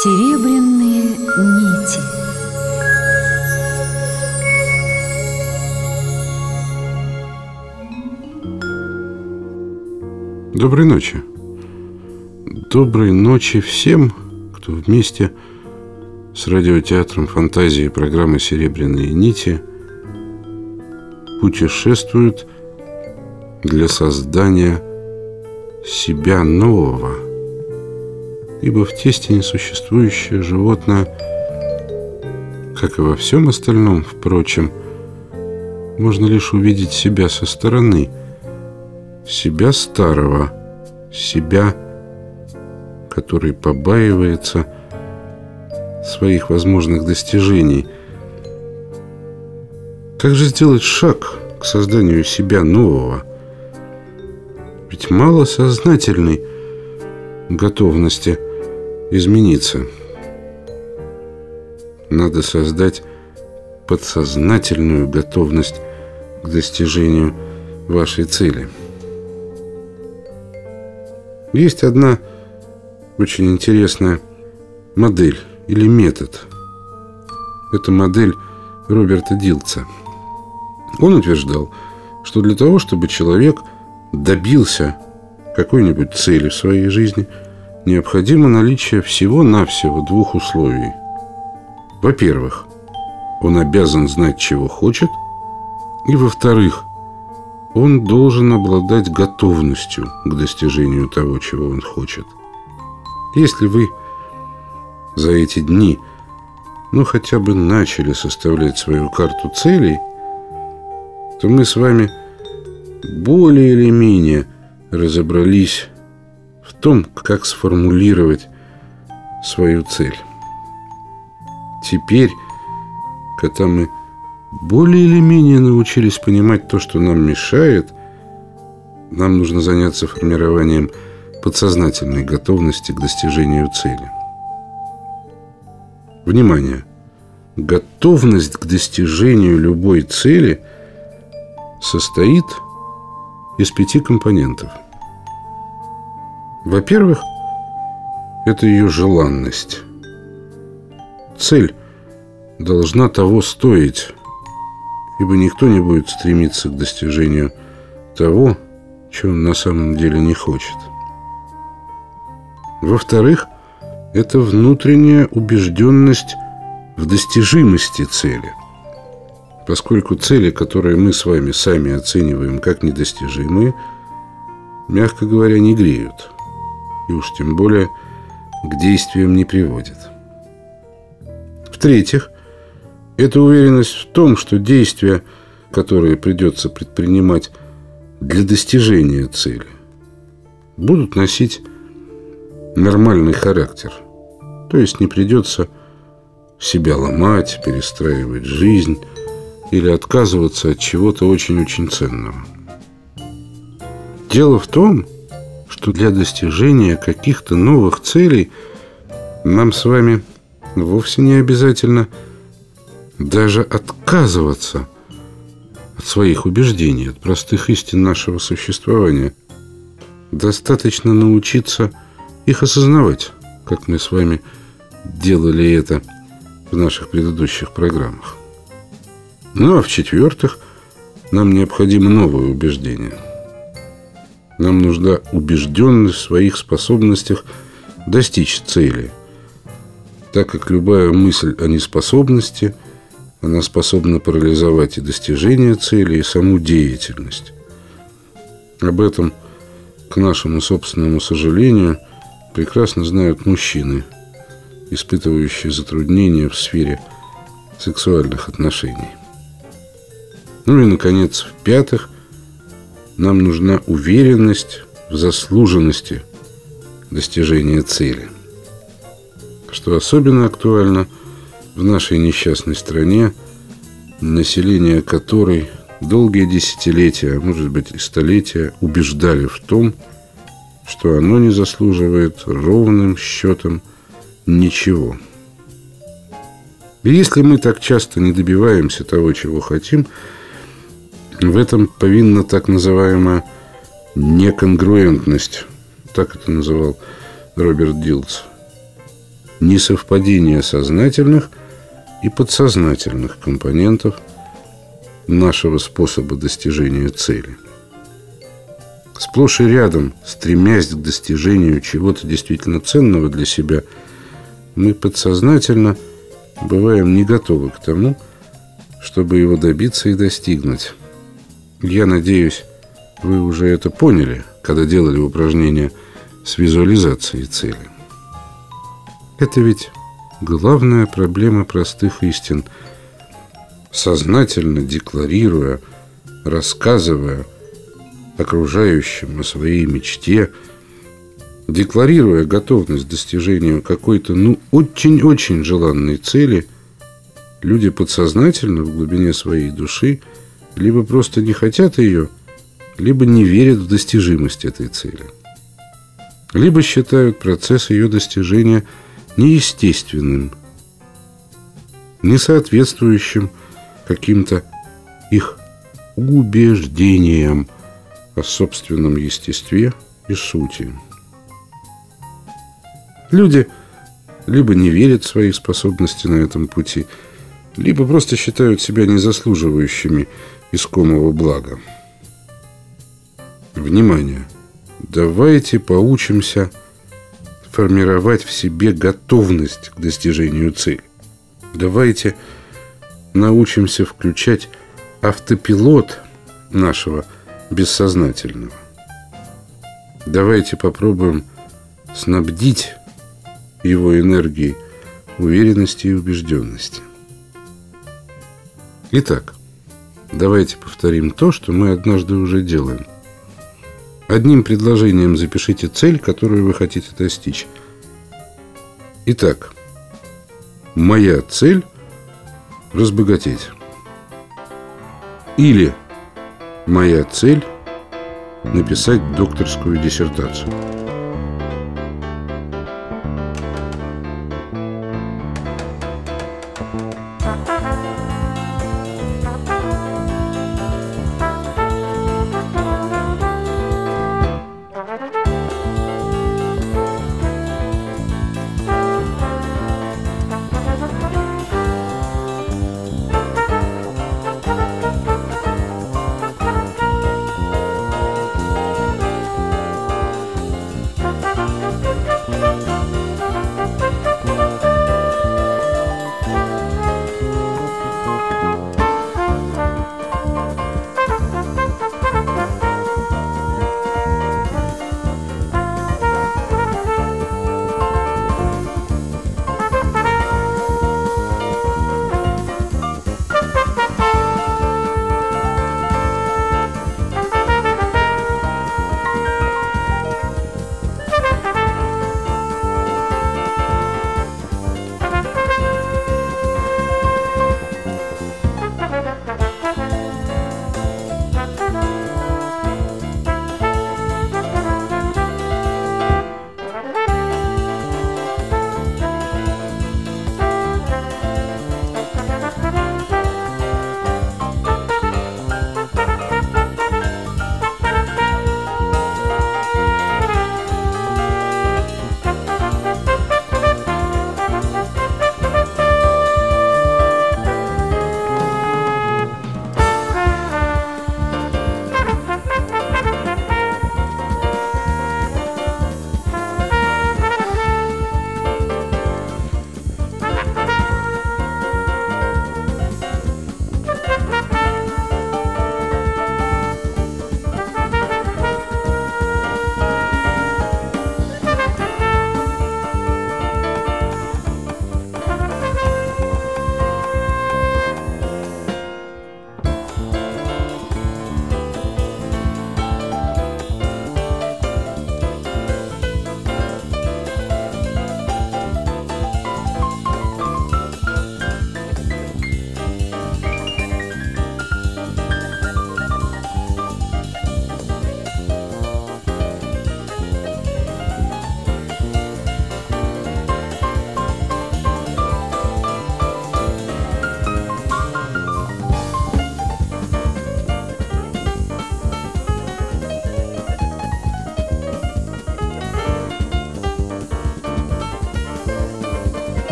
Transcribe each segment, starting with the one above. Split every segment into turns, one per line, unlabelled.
Серебряные нити
Доброй ночи. Доброй ночи всем, кто вместе с радиотеатром фантазии и программой «Серебряные нити» путешествуют для создания себя нового. Ибо в тесте несуществующее животное, как и во всем остальном, впрочем, можно лишь увидеть себя со стороны, себя старого, себя, который побаивается своих возможных достижений. Как же сделать шаг к созданию себя нового? Ведь мало сознательной готовности измениться. Надо создать подсознательную готовность к достижению вашей цели. Есть одна очень интересная модель или метод. Это модель Роберта Дилца. Он утверждал, что для того, чтобы человек – добился какой-нибудь цели в своей жизни, необходимо наличие всего-навсего двух условий. Во-первых, он обязан знать, чего хочет, и во-вторых, он должен обладать готовностью к достижению того, чего он хочет. Если вы за эти дни, ну, хотя бы начали составлять свою карту целей, то мы с вами – более или менее разобрались том, как сформулировать свою цель. Теперь, когда мы более или менее научились понимать то, что нам мешает, нам нужно заняться формированием подсознательной готовности к достижению цели. Внимание! Готовность к достижению любой цели состоит из пяти компонентов. Во-первых, это ее желанность. Цель должна того стоить, ибо никто не будет стремиться к достижению того, чего он на самом деле не хочет. Во-вторых, это внутренняя убежденность в достижимости цели – поскольку цели, которые мы с вами сами оцениваем как недостижимые, мягко говоря, не греют. И уж тем более к действиям не приводят. В-третьих, это уверенность в том, что действия, которые придется предпринимать для достижения цели, будут носить нормальный характер. То есть не придется себя ломать, перестраивать жизнь, или отказываться от чего-то очень-очень ценного. Дело в том, что для достижения каких-то новых целей нам с вами вовсе не обязательно даже отказываться от своих убеждений, от простых истин нашего существования. Достаточно научиться их осознавать, как мы с вами делали это в наших предыдущих программах. Ну а в-четвертых, нам необходимо новое убеждение. Нам нужна убежденность в своих способностях достичь цели. Так как любая мысль о неспособности, она способна парализовать и достижение цели, и саму деятельность. Об этом, к нашему собственному сожалению, прекрасно знают мужчины, испытывающие затруднения в сфере сексуальных отношений. Ну и, наконец, в-пятых, нам нужна уверенность в заслуженности достижения цели. Что особенно актуально в нашей несчастной стране, население которой долгие десятилетия, а может быть и столетия, убеждали в том, что оно не заслуживает ровным счетом ничего. И если мы так часто не добиваемся того, чего хотим – в этом повинна так называемая неконгруентность. Так это называл Роберт Дилц. несовпадение сознательных и подсознательных компонентов нашего способа достижения цели. Сплошь и рядом, стремясь к достижению чего-то действительно ценного для себя, мы подсознательно бываем не готовы к тому, чтобы его добиться и достигнуть. Я надеюсь, вы уже это поняли, когда делали упражнения с визуализацией цели. Это ведь главная проблема простых истин. Сознательно декларируя, рассказывая окружающим о своей мечте, декларируя готовность к достижению какой-то, ну, очень-очень желанной цели, люди подсознательно в глубине своей души либо просто не хотят ее, либо не верят в достижимость этой цели. Либо считают процесс ее достижения – неестественным, не соответствующим каким-то их убеждениям о собственном естестве и сути. Люди либо не верят в свои способности на этом пути, либо просто считают себя незаслуживающими искомого блага. Внимание! Давайте поучимся формировать в себе готовность к достижению цели. Давайте научимся включать автопилот нашего бессознательного. Давайте попробуем снабдить его энергией уверенности и убежденности. Итак, давайте повторим то, что мы однажды уже делаем – Одним предложением запишите цель, которую вы хотите достичь. Итак, моя цель – разбогатеть. Или моя цель – написать докторскую диссертацию.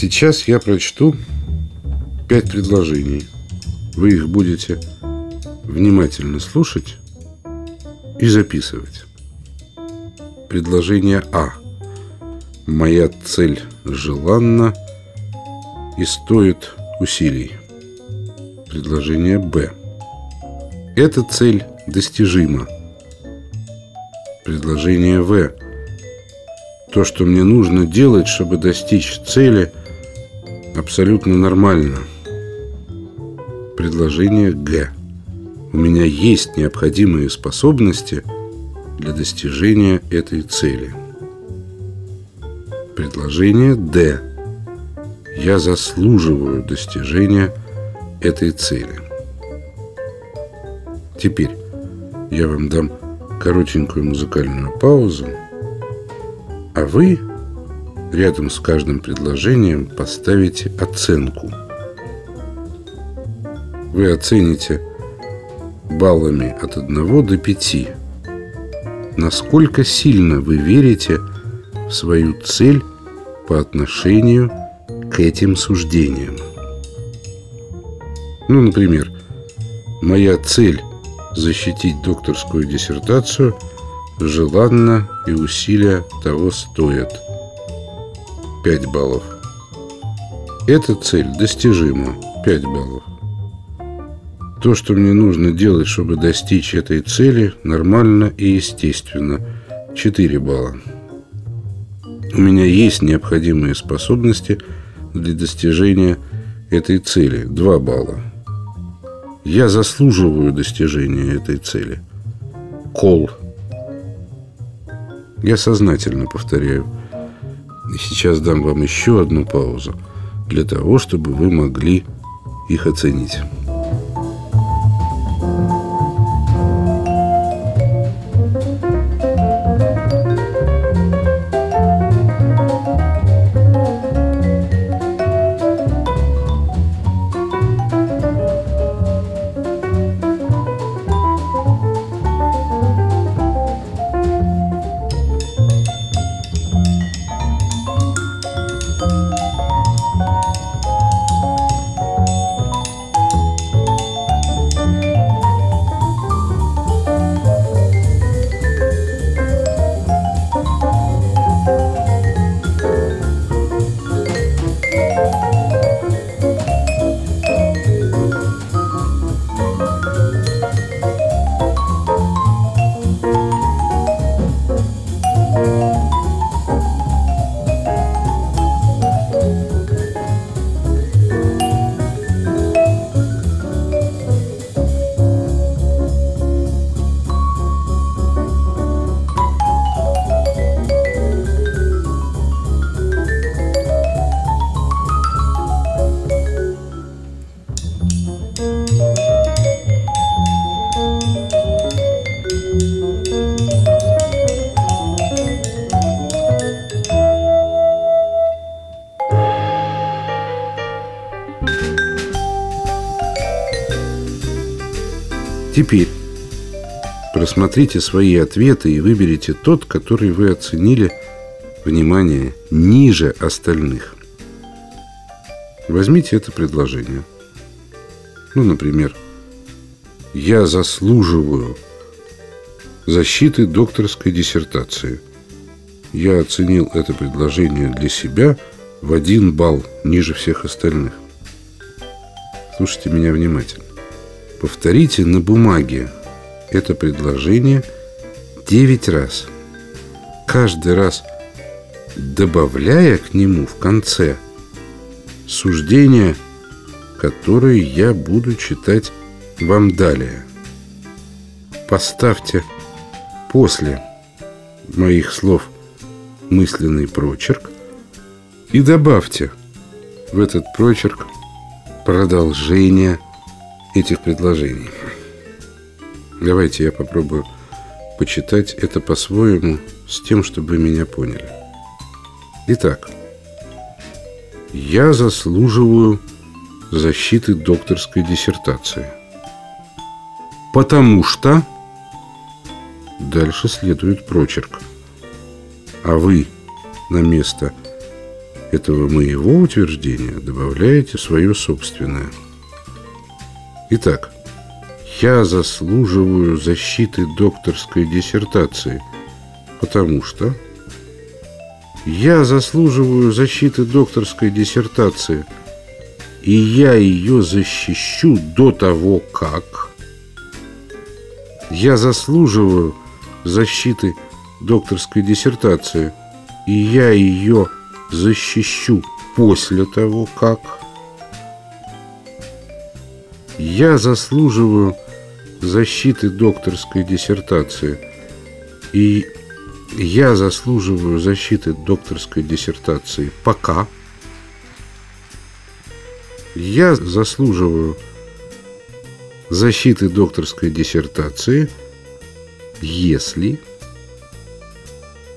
Сейчас я прочту пять предложений. Вы их будете внимательно слушать и записывать. Предложение А. Моя цель желанна и стоит усилий. Предложение Б. Эта цель достижима. Предложение В. То, что мне нужно делать, чтобы достичь цели, абсолютно нормально. Предложение Г. У меня есть необходимые способности для достижения этой цели. Предложение Д. Я заслуживаю достижения этой цели. Теперь я вам дам коротенькую музыкальную паузу, а вы рядом с каждым предложением поставите оценку. Вы оцените баллами от 1 до 5. Насколько сильно вы верите в свою цель по отношению к этим суждениям. Ну, например, моя цель защитить докторскую диссертацию желанна и усилия того стоят. 5 баллов. Эта цель достижима. 5 баллов. То, что мне нужно делать, чтобы достичь этой цели, нормально и естественно. 4 балла. У меня есть необходимые способности для достижения этой цели. 2 балла. Я заслуживаю достижения этой цели. Кол. Я сознательно повторяю. И сейчас дам вам еще одну паузу для того, чтобы вы могли их оценить. Теперь просмотрите свои ответы и выберите тот, который вы оценили, внимание, ниже остальных. Возьмите это предложение. Ну, например, «Я заслуживаю защиты докторской диссертации». Я оценил это предложение для себя в один балл ниже всех остальных. Слушайте меня внимательно. Повторите на бумаге это предложение 9 раз. Каждый раз добавляя к нему в конце суждения, которые я буду читать вам далее. Поставьте после моих слов мысленный прочерк и добавьте в этот прочерк продолжение этих предложений. Давайте я попробую почитать это по-своему с тем, чтобы вы меня поняли. Итак, я заслуживаю защиты докторской диссертации. потому что... Дальше следует прочерк. А вы на место этого моего утверждения добавляете свое собственное. Итак, я заслуживаю защиты докторской диссертации, потому что я заслуживаю защиты докторской диссертации, и я ее защищу до того, как я заслуживаю защиты докторской диссертации, и я ее защищу после того, как я заслуживаю защиты докторской диссертации, и я заслуживаю защиты докторской диссертации. Пока. Я заслуживаю защиты докторской диссертации, если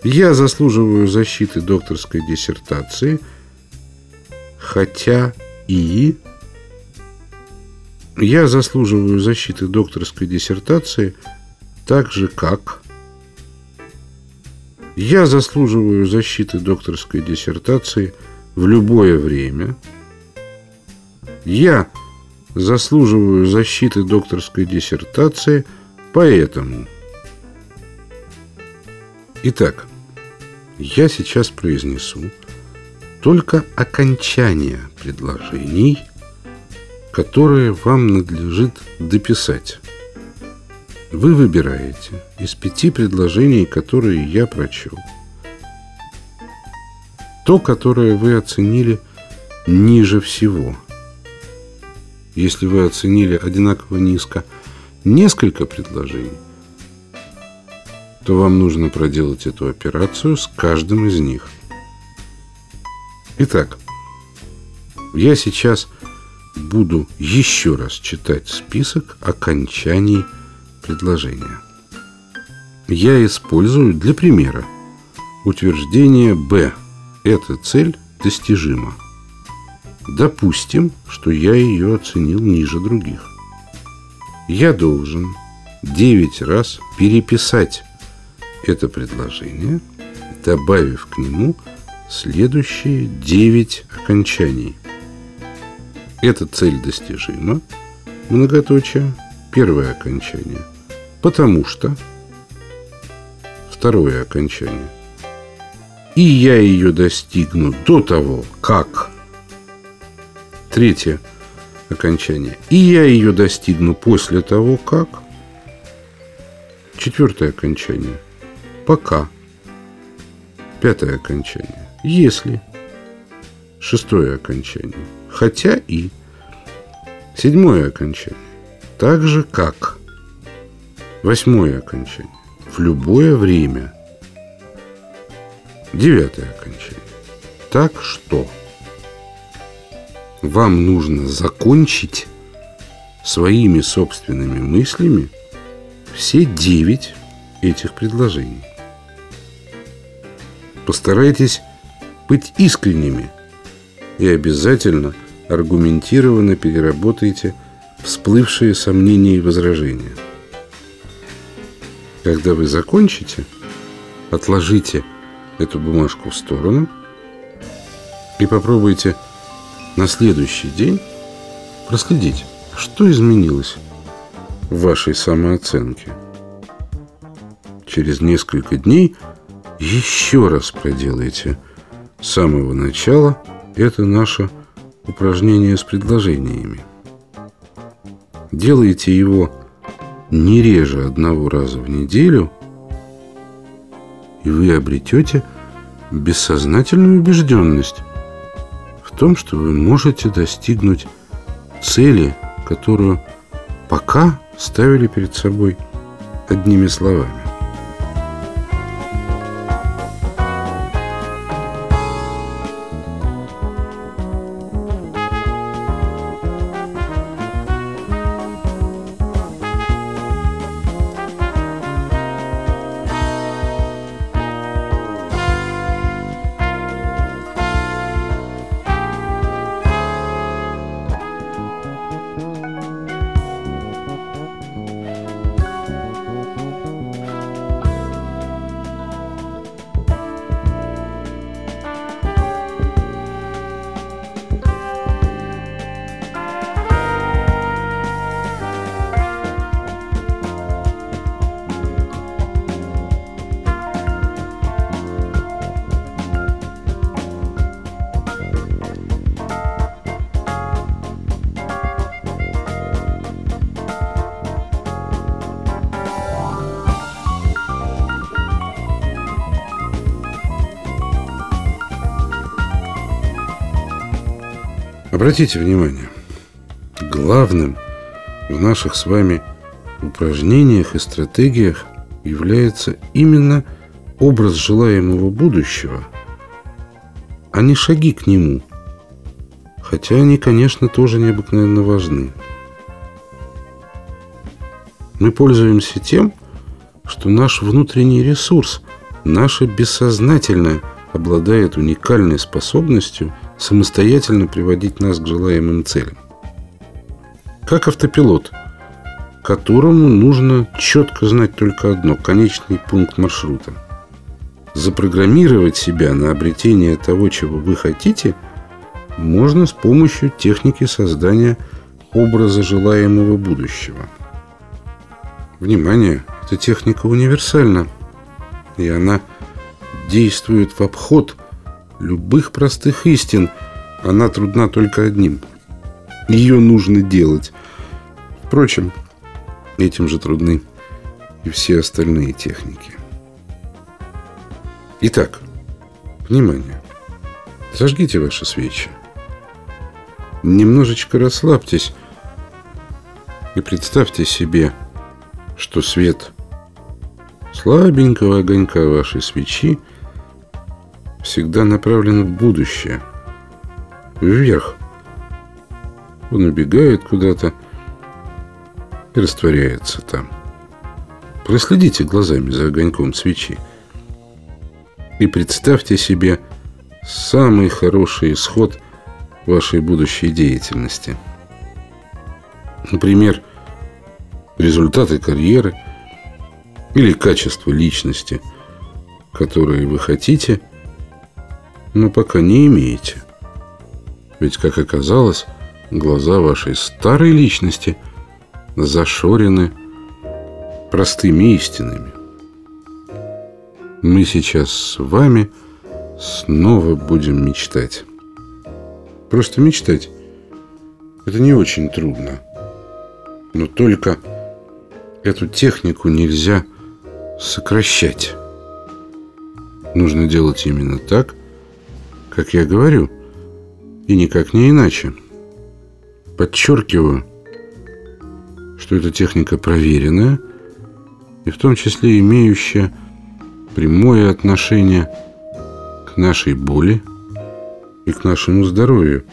я заслуживаю защиты докторской диссертации, хотя и я заслуживаю защиты докторской диссертации так же, как я заслуживаю защиты докторской диссертации в любое время. Я заслуживаю защиты докторской диссертации поэтому. Итак, я сейчас произнесу только окончание предложений, которые вам надлежит дописать. Вы выбираете из пяти предложений, которые я прочел, то, которое вы оценили ниже всего. Если вы оценили одинаково низко несколько предложений, то вам нужно проделать эту операцию с каждым из них. Итак, я сейчас буду еще раз читать список окончаний предложения. Я использую для примера утверждение «Б». Эта цель достижима. Допустим, что я ее оценил ниже других. Я должен 9 раз переписать это предложение, добавив к нему следующие 9 окончаний. Эта цель достижима, многоточие, первое окончание, потому что, второе окончание, и я ее достигну до того, как, третье окончание, и я ее достигну после того, как, четвертое окончание, пока, пятое окончание, если, шестое окончание, хотя и, седьмое окончание, так же как, восьмое окончание, в любое время, девятое окончание, так что? Вам нужно закончить своими собственными мыслями все девять этих предложений. Постарайтесь быть искренними и обязательно аргументированно переработайте всплывшие сомнения и возражения. Когда вы закончите, отложите эту бумажку в сторону и попробуйте на следующий день проследить, что изменилось в вашей самооценке. Через несколько дней еще раз проделайте с самого начала это наше упражнение с предложениями. Делайте его не реже одного раза в неделю, и вы обретете бессознательную убежденность в том, что вы можете достигнуть цели, которую пока ставили перед собой одними словами. Обратите внимание, главным в наших с вами упражнениях и стратегиях является именно образ желаемого будущего, а не шаги к нему, хотя они, конечно, тоже необыкновенно важны. Мы пользуемся тем, что наш внутренний ресурс, наше бессознательное, обладает уникальной способностью самостоятельно приводить нас к желаемым целям. Как автопилот, которому нужно четко знать только одно – конечный пункт маршрута. Запрограммировать себя на обретение того, чего вы хотите, можно с помощью техники создания образа желаемого будущего. Внимание, эта техника универсальна, и она действует в обход любых простых истин. Она трудна только одним. Ее нужно делать. Впрочем, этим же трудны и все остальные техники. Итак, внимание. Зажгите ваши свечи. Немножечко расслабьтесь и представьте себе, что свет слабенького огонька вашей свечи всегда направлен в будущее, вверх. Он убегает куда-то и растворяется там. Проследите глазами за огоньком свечи и представьте себе самый хороший исход вашей будущей деятельности. Например, результаты карьеры или качество личности, которые вы хотите, но пока не имеете. Ведь, как оказалось, глаза вашей старой личности – зашорены простыми истинами. Мы сейчас с вами снова будем мечтать. Просто мечтать – это не очень трудно. Но только эту технику нельзя сокращать. Нужно делать именно так, как я говорю, и никак не иначе. Подчеркиваю – что эта техника проверенная и в том числе имеющая прямое отношение к нашей боли и к нашему здоровью.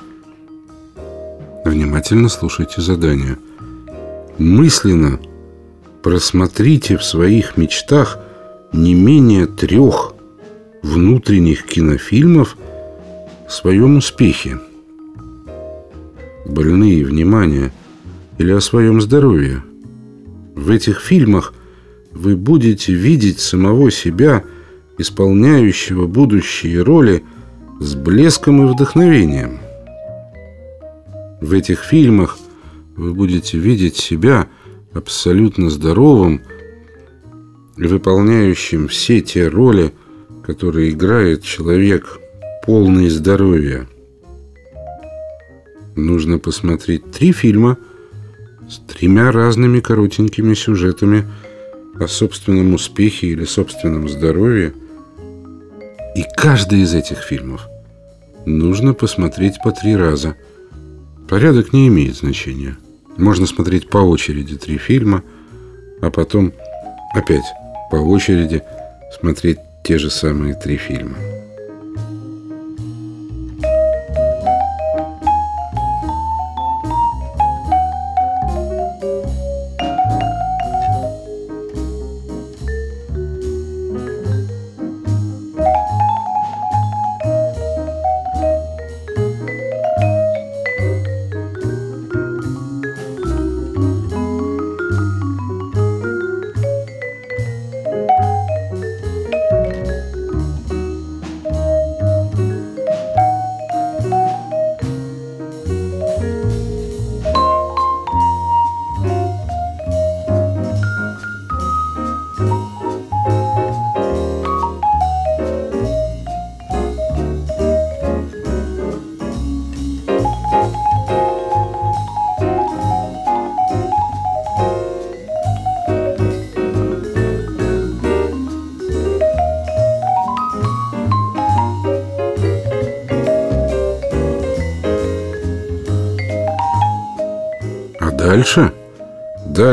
Внимательно слушайте задание. Мысленно просмотрите в своих мечтах не менее трех внутренних кинофильмов в своем успехе. Больные, внимание – или о своем здоровье. В этих фильмах вы будете видеть самого себя, исполняющего будущие роли, с блеском и вдохновением. В этих фильмах вы будете видеть себя абсолютно здоровым и выполняющим все те роли, которые играет человек полный здоровья. Нужно посмотреть три фильма – с тремя разными коротенькими сюжетами о собственном успехе или собственном здоровье. И каждый из этих фильмов нужно посмотреть по три раза. Порядок не имеет значения. Можно смотреть по очереди три фильма, а потом опять по очереди смотреть те же самые три фильма.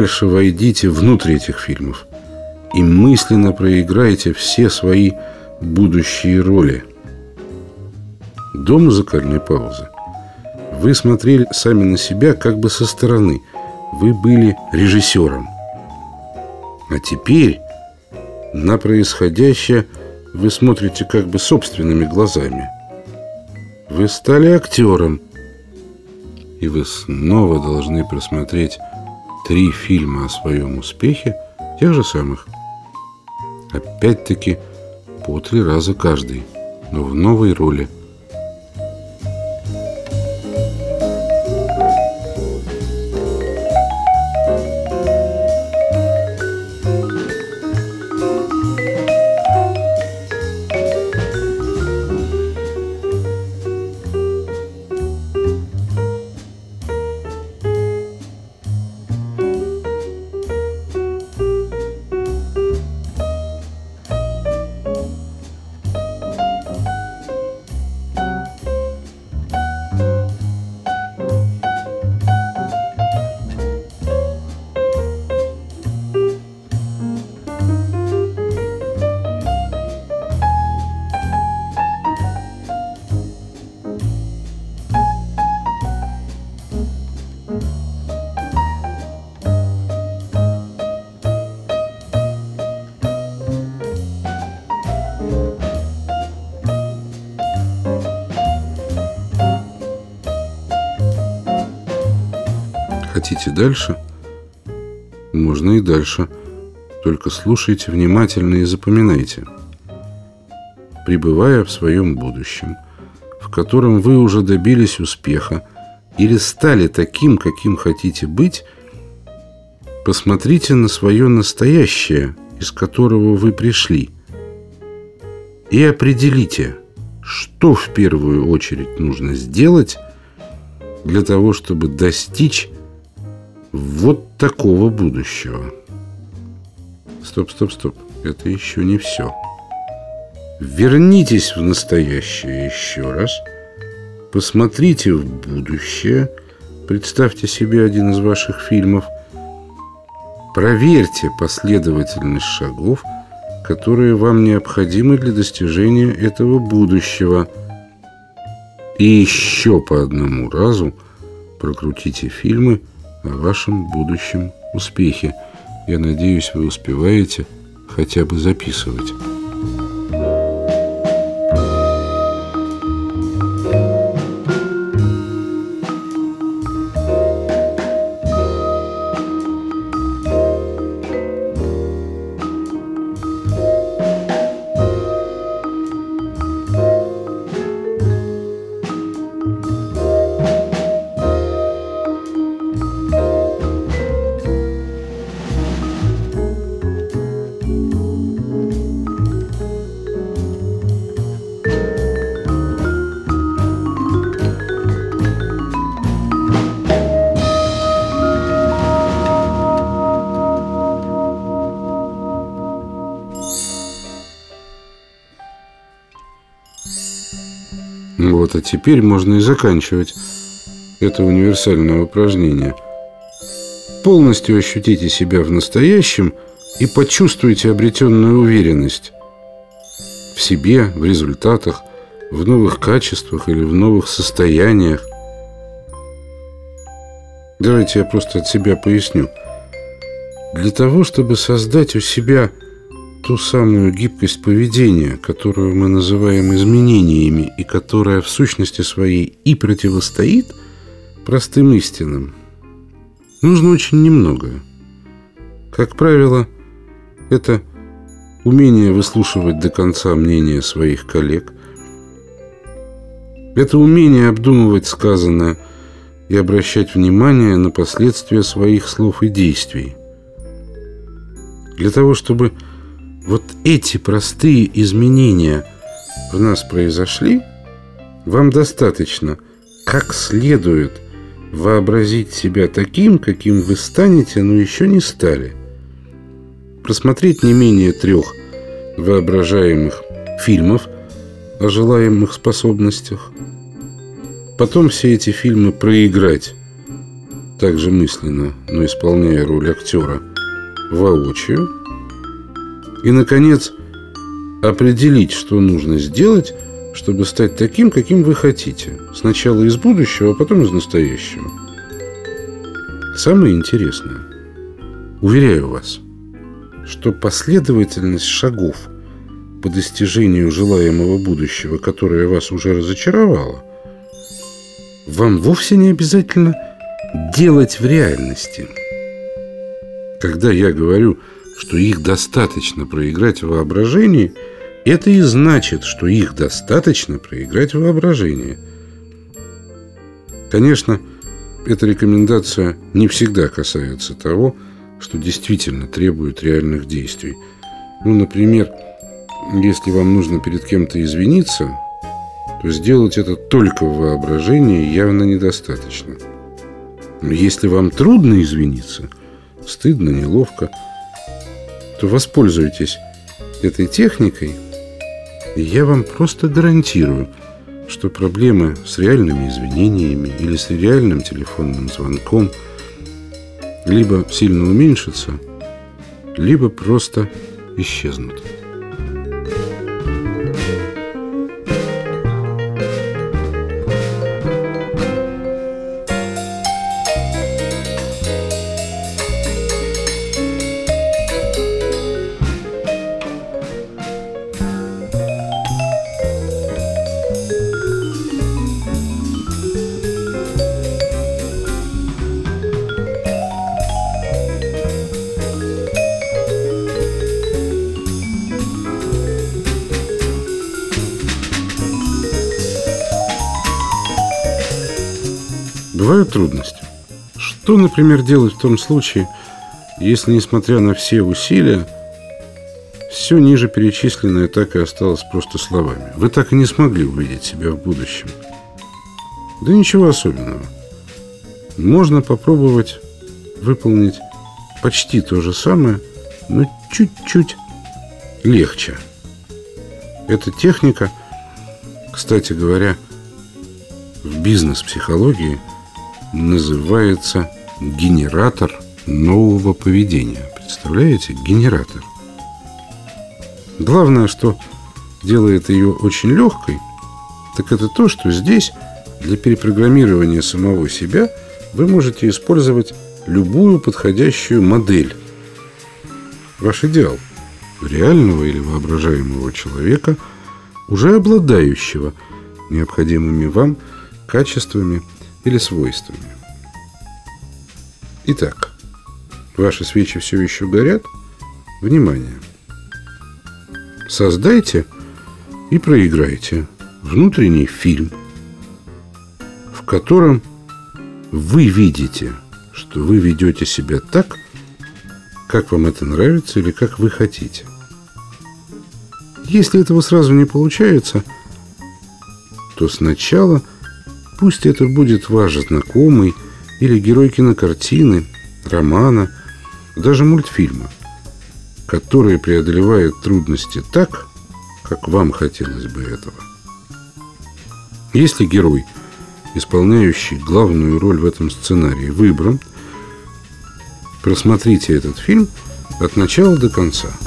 Дальше войдите внутрь этих фильмов и мысленно проиграйте все свои будущие роли. До музыкальной паузы вы смотрели сами на себя как бы со стороны. Вы были режиссером. А теперь на происходящее вы смотрите как бы собственными глазами. Вы стали актером. И вы снова должны просмотреть три фильма о своем успехе, тех же самых. Опять-таки по три раза каждый, но в новой роли – Хотите дальше? Можно и дальше. Только слушайте внимательно и запоминайте. Пребывая в своем будущем, в котором вы уже добились успеха или стали таким, каким хотите быть, посмотрите на свое настоящее, из которого вы пришли, и определите, что в первую очередь нужно сделать для того, чтобы достичь вот такого будущего. Стоп, стоп, стоп. Это еще не все. Вернитесь в настоящее еще раз. Посмотрите в будущее. Представьте себе один из ваших фильмов. Проверьте последовательность шагов, которые вам необходимы для достижения этого будущего. И еще по одному разу прокрутите фильмы – о вашем будущем успехе. Я надеюсь, вы успеваете хотя бы записывать. Вот, теперь можно и заканчивать это универсальное упражнение. Полностью ощутите себя в настоящем и почувствуйте обретенную уверенность в себе, в результатах, в новых качествах или в новых состояниях. Давайте я просто от себя поясню. Для того, чтобы создать у себя ту самую гибкость поведения, которую мы называем изменениями и которая в сущности своей и противостоит простым истинам, нужно очень немного. Как правило, это умение выслушивать до конца мнение своих коллег, это умение обдумывать сказанное и обращать внимание на последствия своих слов и действий. Для того, чтобы вот эти простые изменения в нас произошли, вам достаточно как следует вообразить себя таким, каким вы станете, но еще не стали. Просмотреть не менее трех воображаемых фильмов о желаемых способностях. Потом все эти фильмы проиграть также мысленно, но исполняя роль актера воочию. И, наконец, определить, что нужно сделать, чтобы стать таким, каким вы хотите. Сначала из будущего, а потом из настоящего. Самое интересное, уверяю вас, что последовательность шагов по достижению желаемого будущего, которое вас уже разочаровало, вам вовсе не обязательно делать в реальности. Когда я говорю, что их достаточно проиграть в воображении, это и значит, что их достаточно проиграть в воображении. Конечно, эта рекомендация не всегда касается того, что действительно требует реальных действий. Ну, например, если вам нужно перед кем-то извиниться, то сделать это только в воображении явно недостаточно. Но если вам трудно извиниться, стыдно, неловко, то воспользуйтесь этой техникой, и я вам просто гарантирую, что проблемы с реальными извинениями или с реальным телефонным звонком либо сильно уменьшатся, либо просто исчезнут. Что, например, делать в том случае, если, несмотря на все усилия, все ниже перечисленное так и осталось просто словами? Вы так и не смогли увидеть себя в будущем. Да ничего особенного. Можно попробовать выполнить почти то же самое, но чуть-чуть легче. Эта техника, кстати говоря, в бизнес-психологии – называется генератор нового поведения. Представляете? Генератор. Главное, что делает ее очень легкой, так это то, что здесь для перепрограммирования самого себя вы можете использовать любую подходящую модель. Ваш идеал реального или воображаемого человека, уже обладающего необходимыми вам качествами или свойствами. Итак, ваши свечи все еще горят? Внимание! Создайте и проиграйте внутренний фильм, в котором вы видите, что вы ведете себя так, как вам это нравится или как вы хотите. Если этого сразу не получается, то сначала – Пусть это будет ваш знакомый или герой кинокартины, романа, даже мультфильма, который преодолевает трудности так, как вам хотелось бы этого. Если герой, исполняющий главную роль в этом сценарии, выбран, просмотрите этот фильм от начала до конца –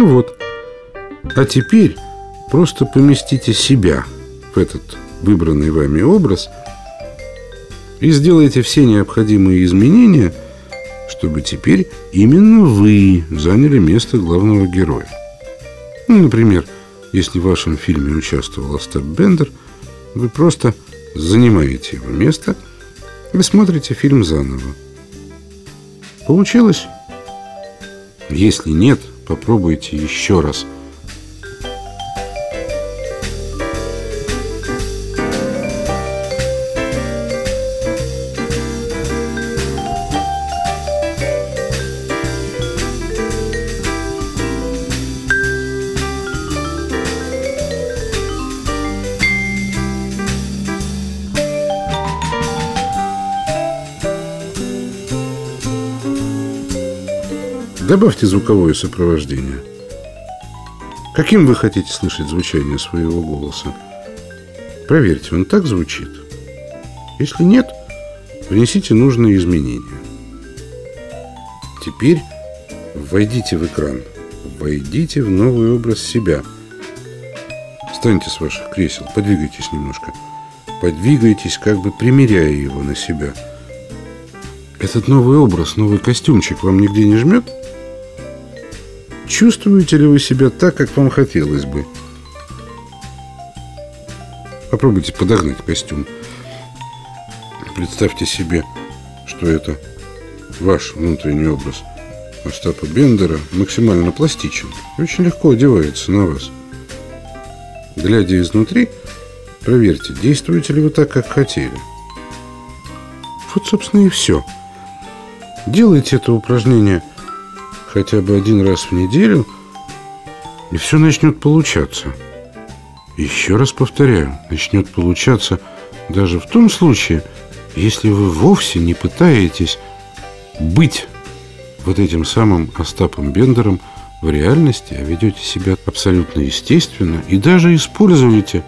Ну вот. А теперь просто поместите себя в этот выбранный вами образ И сделайте все необходимые изменения, чтобы теперь именно вы заняли место главного героя. Ну, например, если в вашем фильме участвовал Остап Бендер, вы просто занимаете его место и смотрите фильм заново. Получилось? Если нет, попробуйте еще раз – Добавьте звуковое сопровождение. Каким вы хотите слышать звучание своего голоса? Проверьте, он так звучит. Если нет, внесите нужные изменения. Теперь войдите в экран. Войдите в новый образ себя. Встаньте с ваших кресел, подвигайтесь немножко. Подвигайтесь, как бы примеряя его на себя. Этот новый образ, новый костюмчик вам нигде не жмет? Чувствуете ли вы себя так, как вам хотелось бы? Попробуйте подогнать костюм. Представьте себе, что это ваш внутренний образ Остапа Бендера максимально пластичен и очень легко одевается на вас. Глядя изнутри, проверьте, действуете ли вы так, как хотели. Вот, собственно, и все. Делайте это упражнение – хотя бы один раз в неделю, и все начнет получаться. Еще раз повторяю, начнет получаться даже в том случае, если вы вовсе не пытаетесь быть вот этим самым Остапом Бендером в реальности, а ведете себя абсолютно естественно и даже используете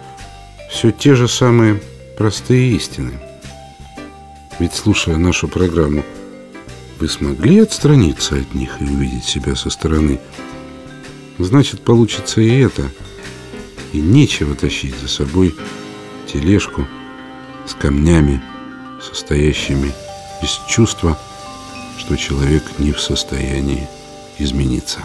все те же самые простые истины. Ведь слушая нашу программу вы смогли отстраниться от них и увидеть себя со стороны, значит, получится и это. И нечего тащить за собой тележку с камнями, состоящими из чувства, что человек не в состоянии измениться.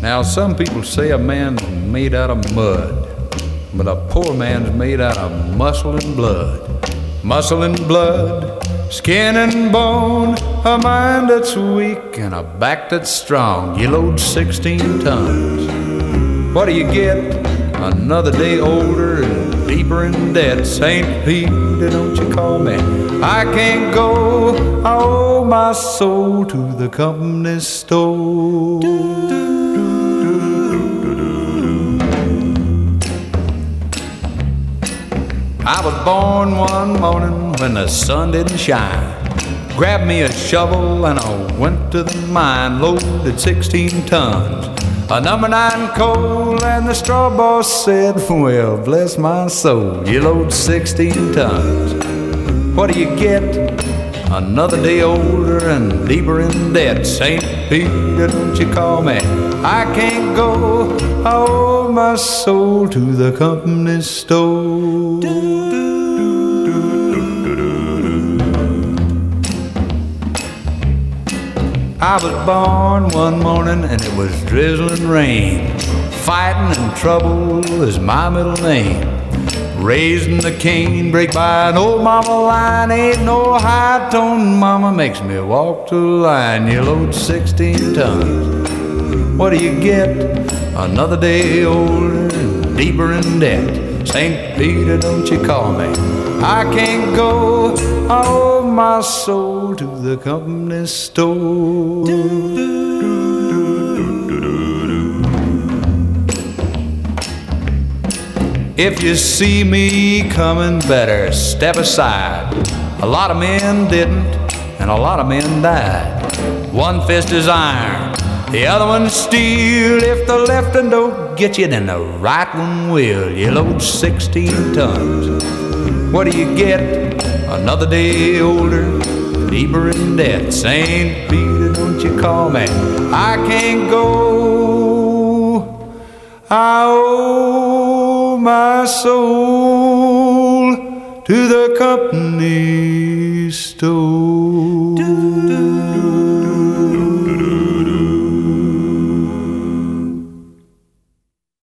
Now, some people say a man made out of mud. But a poor man's made out of muscle and blood. Muscle and blood, skin and bone, a mind that's weak and a back that's strong. You load 16 tons. What do you get? Another day older and deeper in debt. St. Peter, don't you call me? I can't go. I owe my soul to the company store. I was born one morning when the sun didn't shine. Grabbed me a shovel and I went to the mine, loaded 16 tons. A number nine coal, and the straw boss said, Well, bless my soul, you load 16 tons. What do you get? Another day older and deeper in debt. St. Peter, don't you call me? I can't go. I owe my soul to the company store. I was born one morning and it was drizzling rain. Fighting and trouble is my middle name. Raising the cane, break by an old mama line. Ain't no high tone mama makes me walk to the line. You load 16 tons. What do you get? Another day older and deeper in debt. St. Peter, don't you call me. I can't go. I owe my soul to the company store. If you see me coming, better step aside. A lot of men didn't, and a lot of men died. One fist is iron, the other one's steel. If the left one don't get you, then the right one will. You load 16 tons. What do you get? Another day older, deeper in debt. St. Peter, don't you call me. I can't go. I owe my soul to the company store.